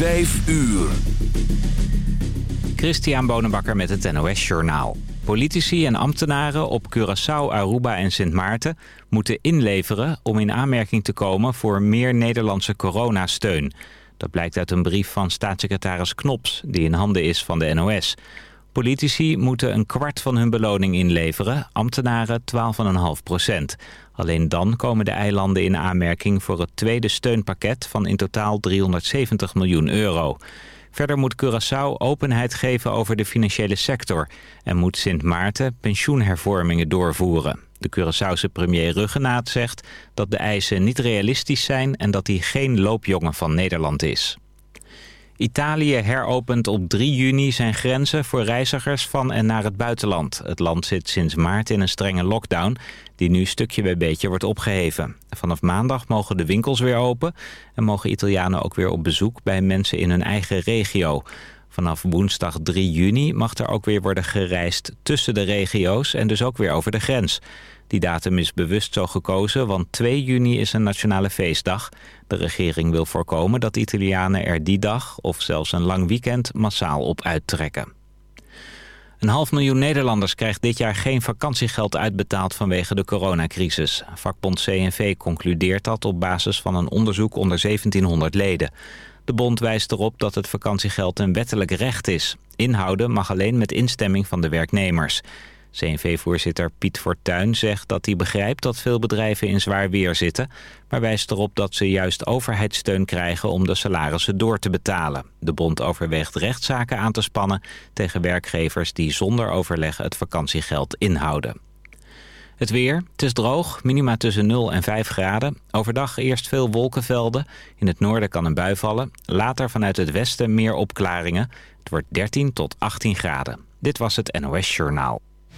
Vijf uur. Christian Bonenbakker met het NOS Journaal. Politici en ambtenaren op Curaçao, Aruba en Sint Maarten moeten inleveren... om in aanmerking te komen voor meer Nederlandse coronasteun. Dat blijkt uit een brief van staatssecretaris Knops, die in handen is van de NOS. Politici moeten een kwart van hun beloning inleveren, ambtenaren 12,5 procent. Alleen dan komen de eilanden in aanmerking voor het tweede steunpakket van in totaal 370 miljoen euro. Verder moet Curaçao openheid geven over de financiële sector... en moet Sint Maarten pensioenhervormingen doorvoeren. De Curaçaose premier Ruggenaat zegt dat de eisen niet realistisch zijn... en dat hij geen loopjongen van Nederland is. Italië heropent op 3 juni zijn grenzen voor reizigers van en naar het buitenland. Het land zit sinds maart in een strenge lockdown die nu stukje bij beetje wordt opgeheven. Vanaf maandag mogen de winkels weer open en mogen Italianen ook weer op bezoek bij mensen in hun eigen regio. Vanaf woensdag 3 juni mag er ook weer worden gereisd tussen de regio's en dus ook weer over de grens. Die datum is bewust zo gekozen, want 2 juni is een nationale feestdag. De regering wil voorkomen dat Italianen er die dag of zelfs een lang weekend massaal op uittrekken. Een half miljoen Nederlanders krijgt dit jaar geen vakantiegeld uitbetaald vanwege de coronacrisis. Vakbond CNV concludeert dat op basis van een onderzoek onder 1700 leden. De bond wijst erop dat het vakantiegeld een wettelijk recht is. Inhouden mag alleen met instemming van de werknemers. CNV-voorzitter Piet Fortuyn zegt dat hij begrijpt dat veel bedrijven in zwaar weer zitten... maar wijst erop dat ze juist overheidssteun krijgen om de salarissen door te betalen. De bond overweegt rechtszaken aan te spannen tegen werkgevers die zonder overleg het vakantiegeld inhouden. Het weer. Het is droog, minima tussen 0 en 5 graden. Overdag eerst veel wolkenvelden. In het noorden kan een bui vallen. Later vanuit het westen meer opklaringen. Het wordt 13 tot 18 graden. Dit was het NOS Journaal.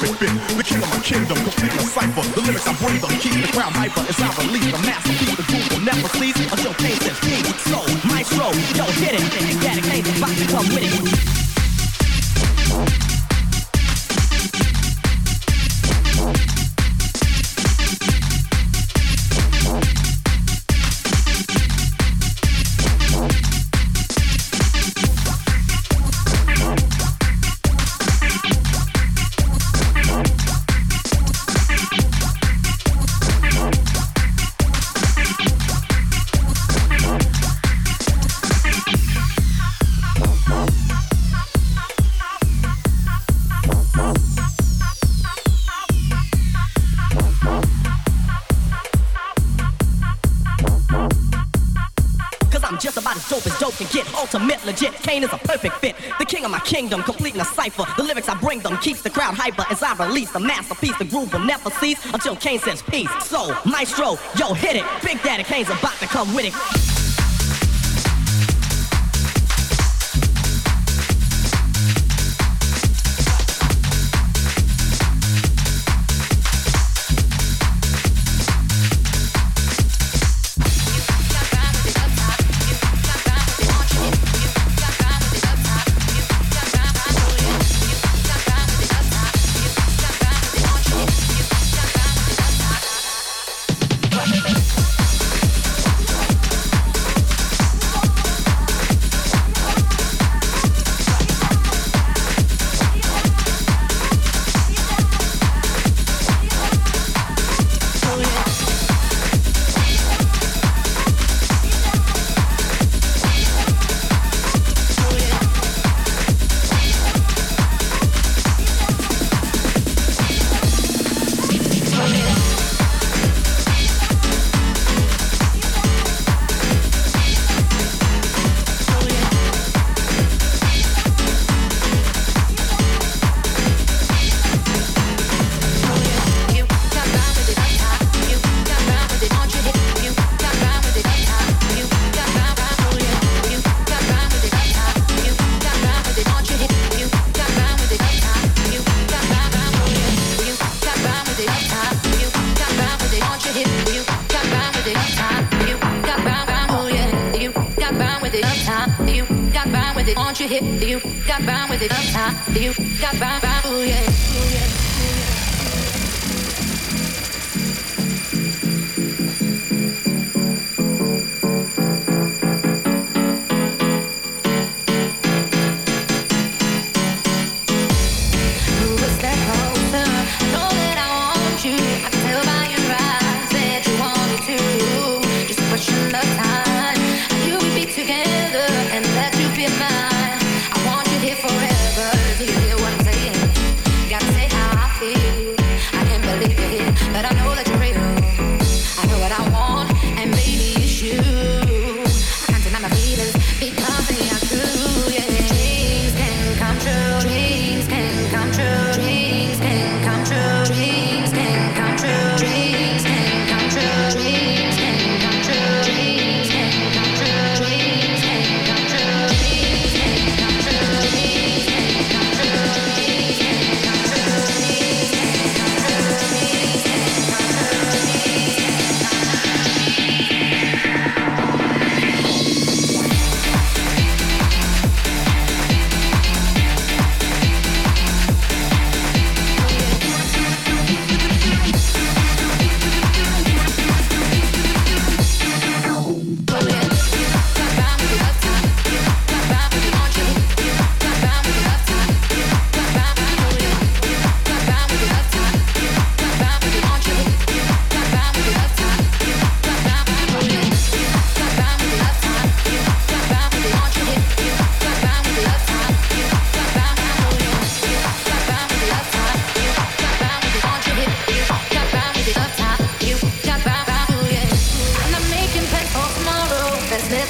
The king of my kingdom, complete my cipher. The lyrics I breathe on keep the crown hyper as I release the masterpiece. The groove will never cease until pain says peace. soul, maestro, yo, get it. And dedicated, it, to come it. Ultimate legit. Kane is a perfect fit. The king of my kingdom, completing a cipher. The lyrics I bring them keeps the crowd hyper as I release the masterpiece. The groove will never cease until Kane says peace. So, maestro, yo, hit it. Big Daddy Kane's about to come with it. Got bam, bam, ooh yeah, ooh yeah.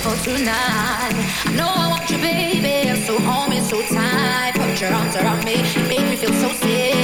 for tonight. I know I want you, baby. So hold me so tight. Put your arms around me. You make me feel so safe.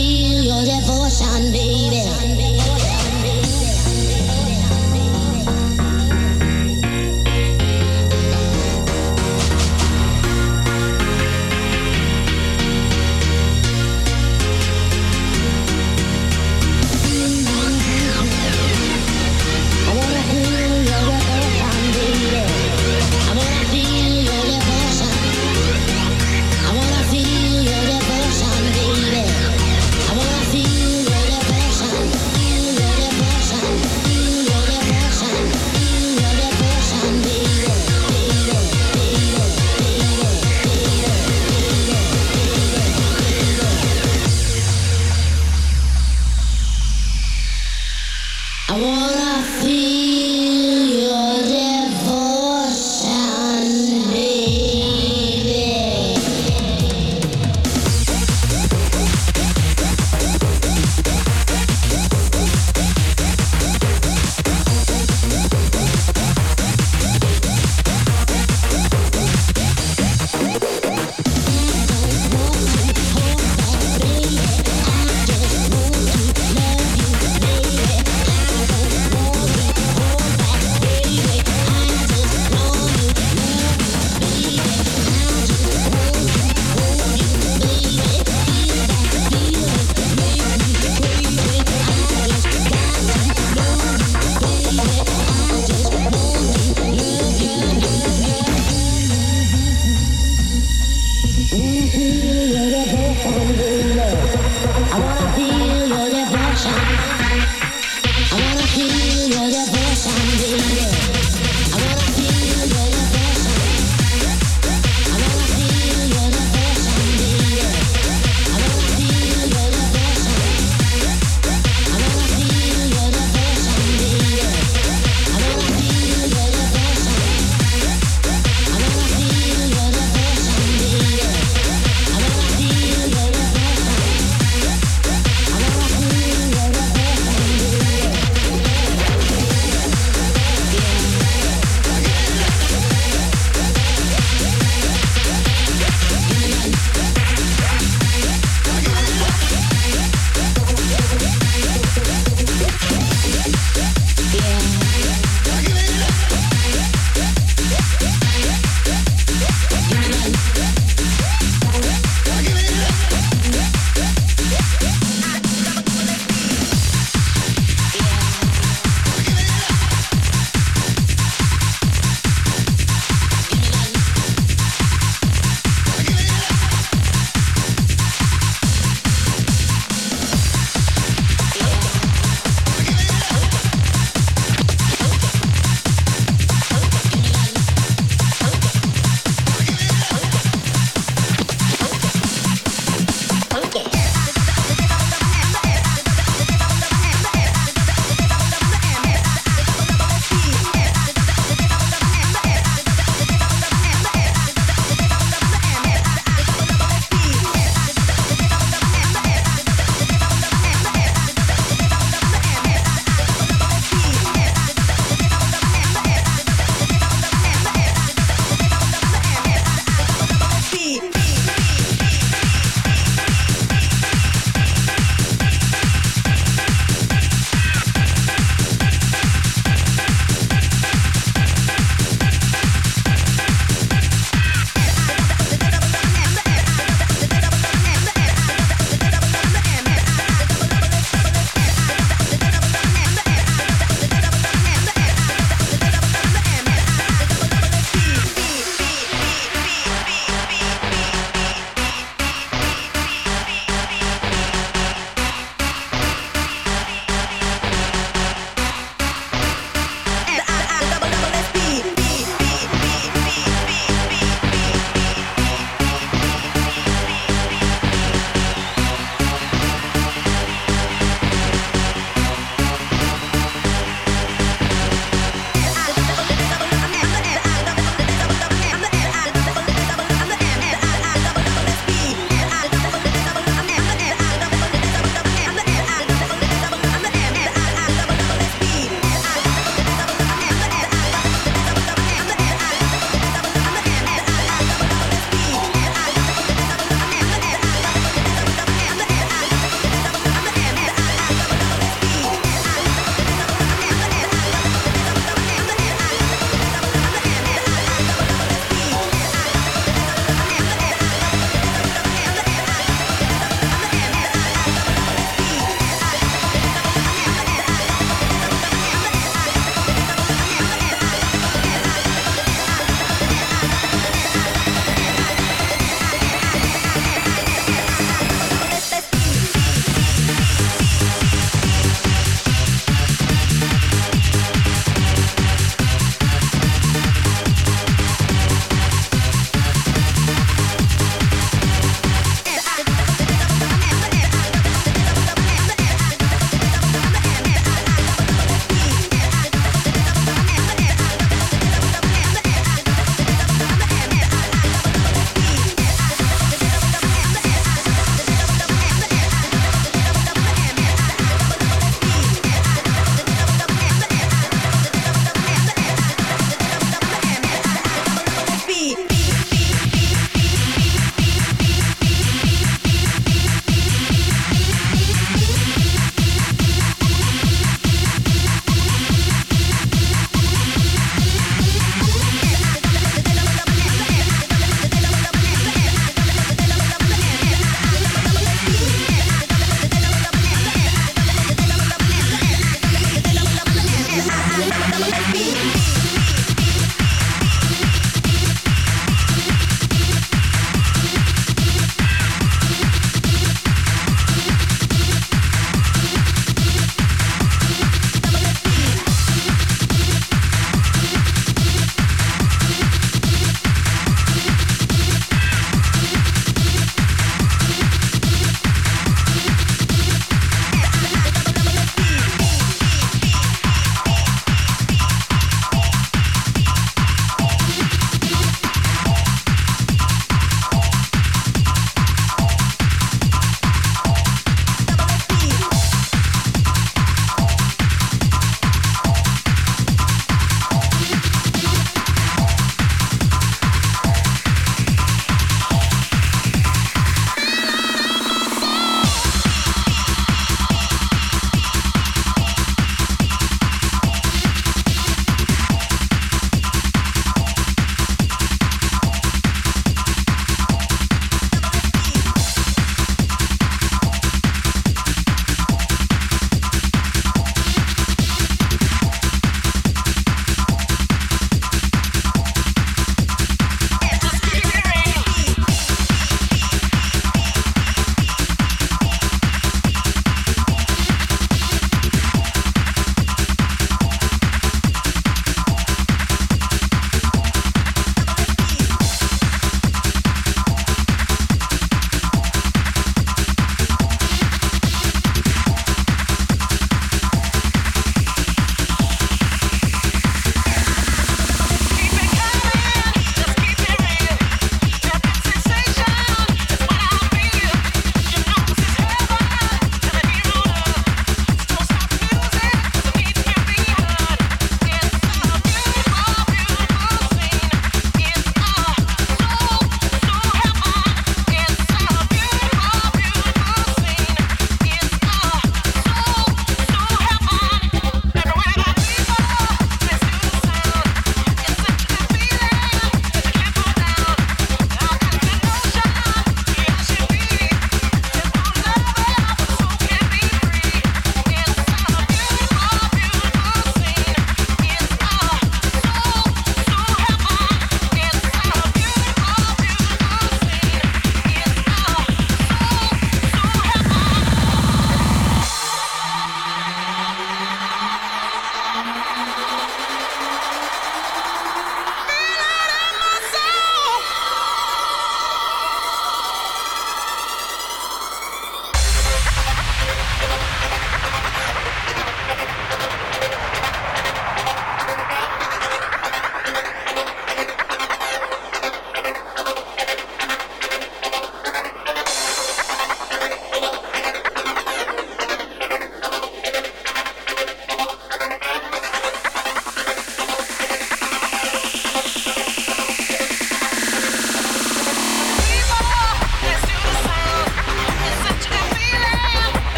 Feel your devotion, baby.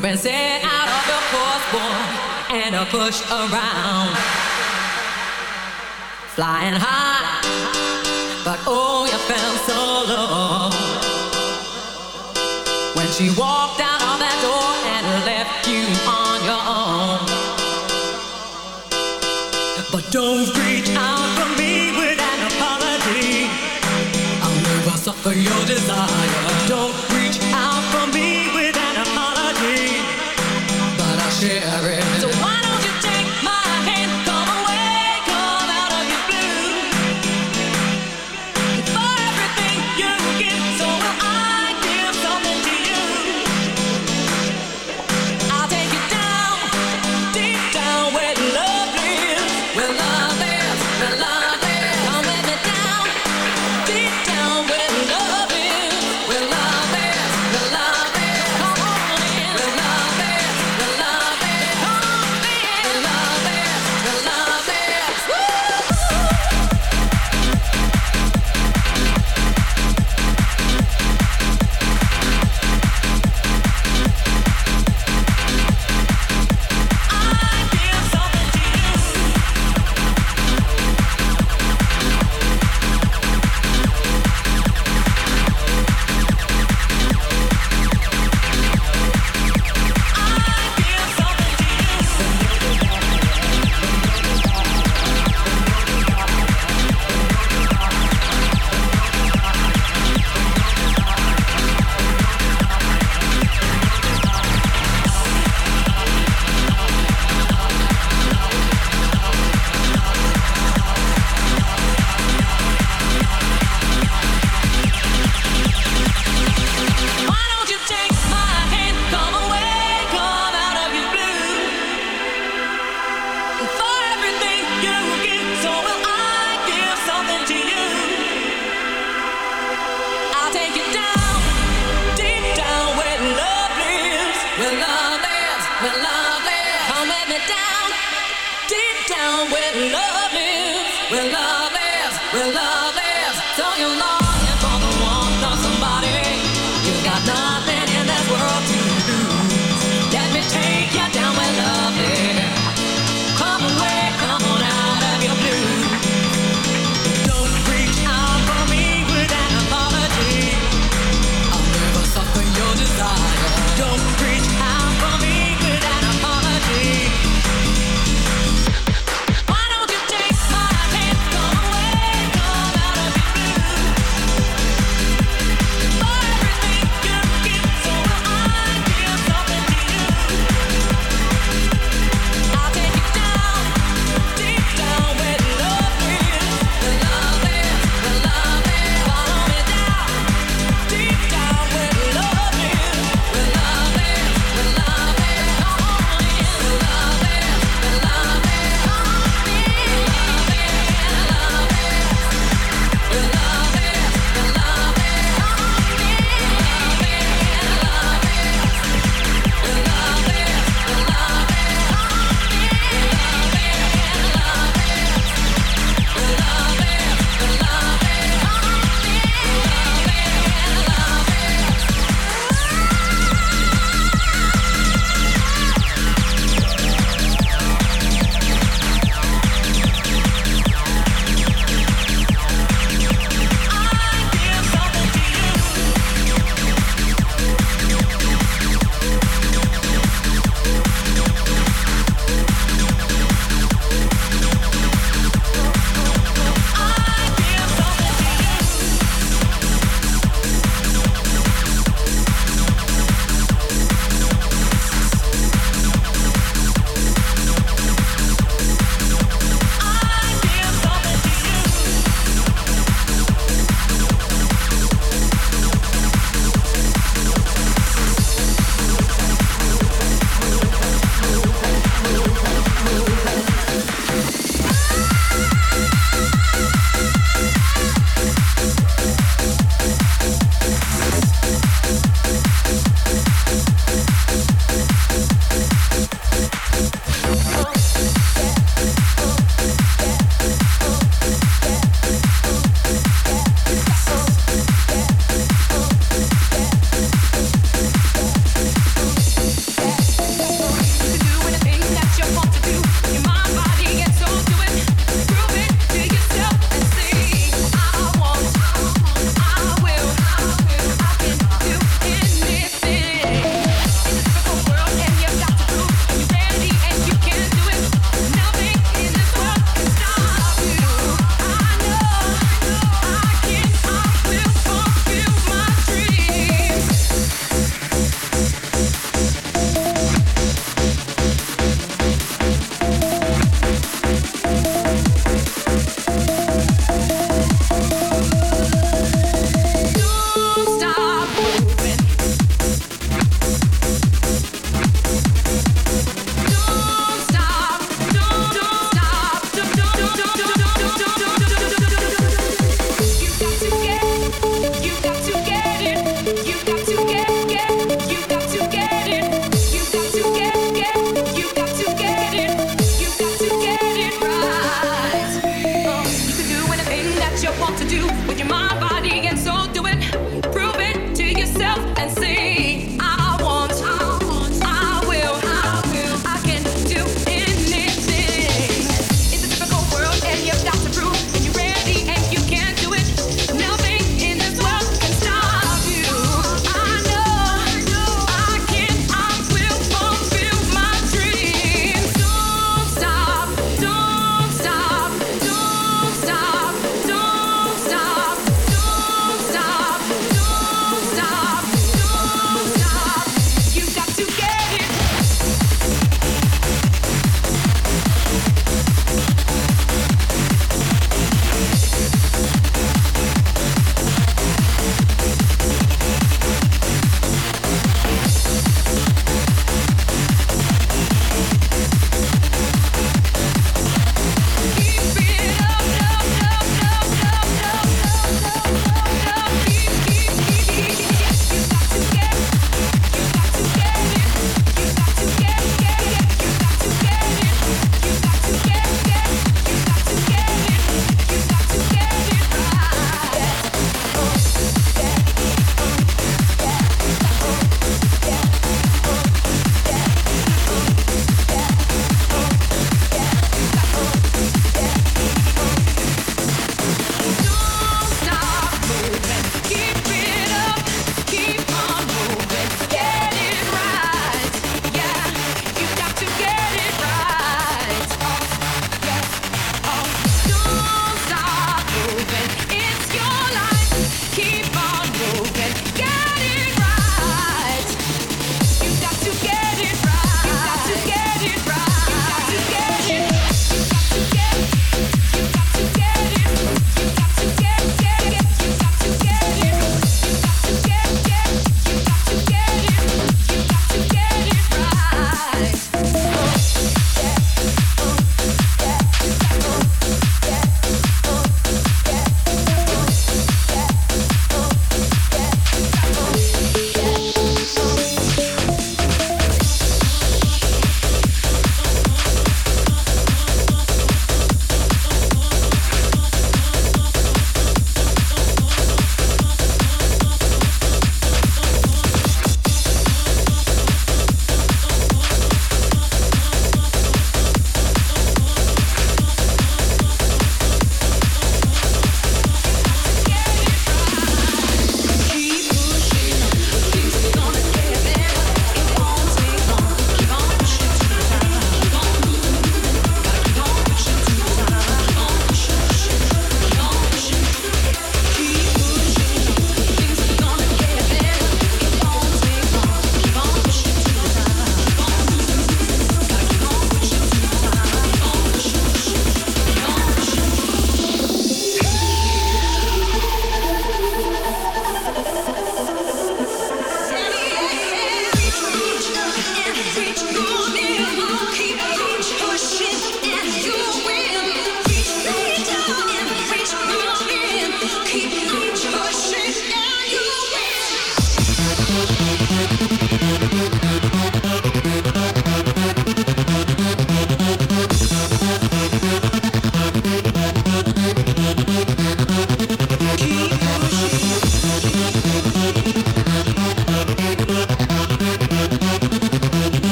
Been rinsing out of your course, and a push around. Flying high, but oh, you fell so low. When she walked.